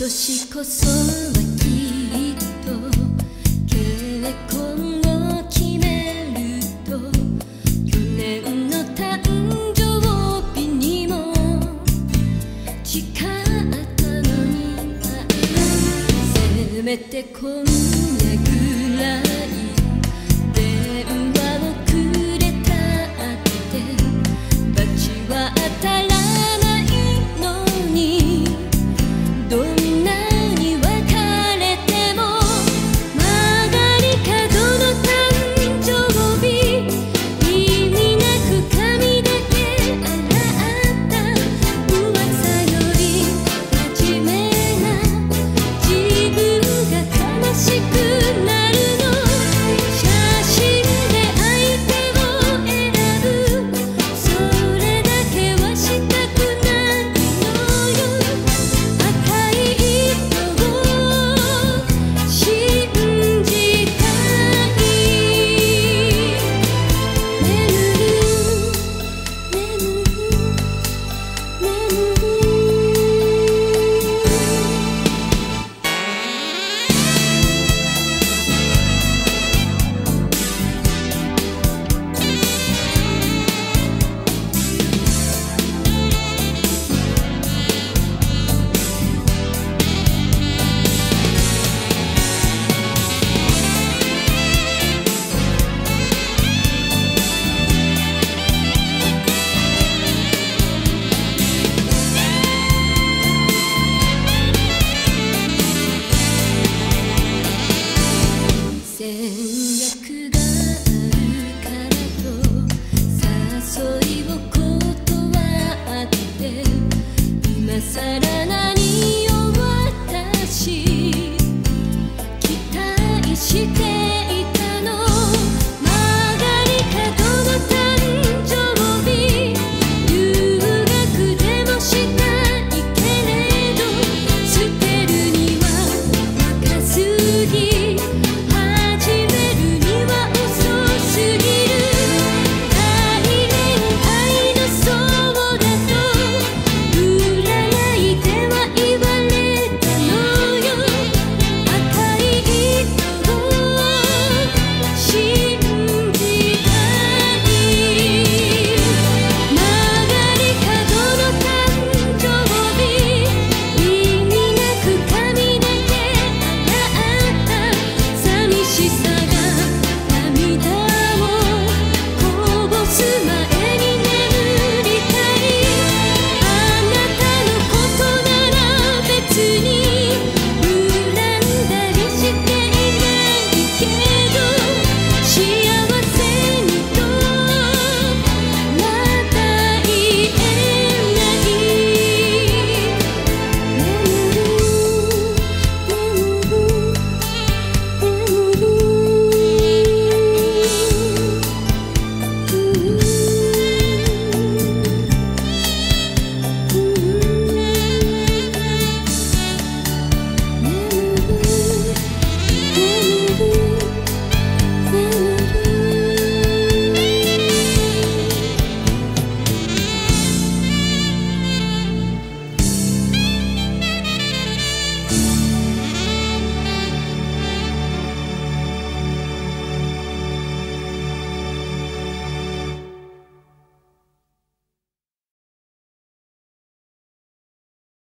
年こそはきっと結婚を決めると去年の誕生日にも誓ったのに会えない。せめてこの couldn't ちに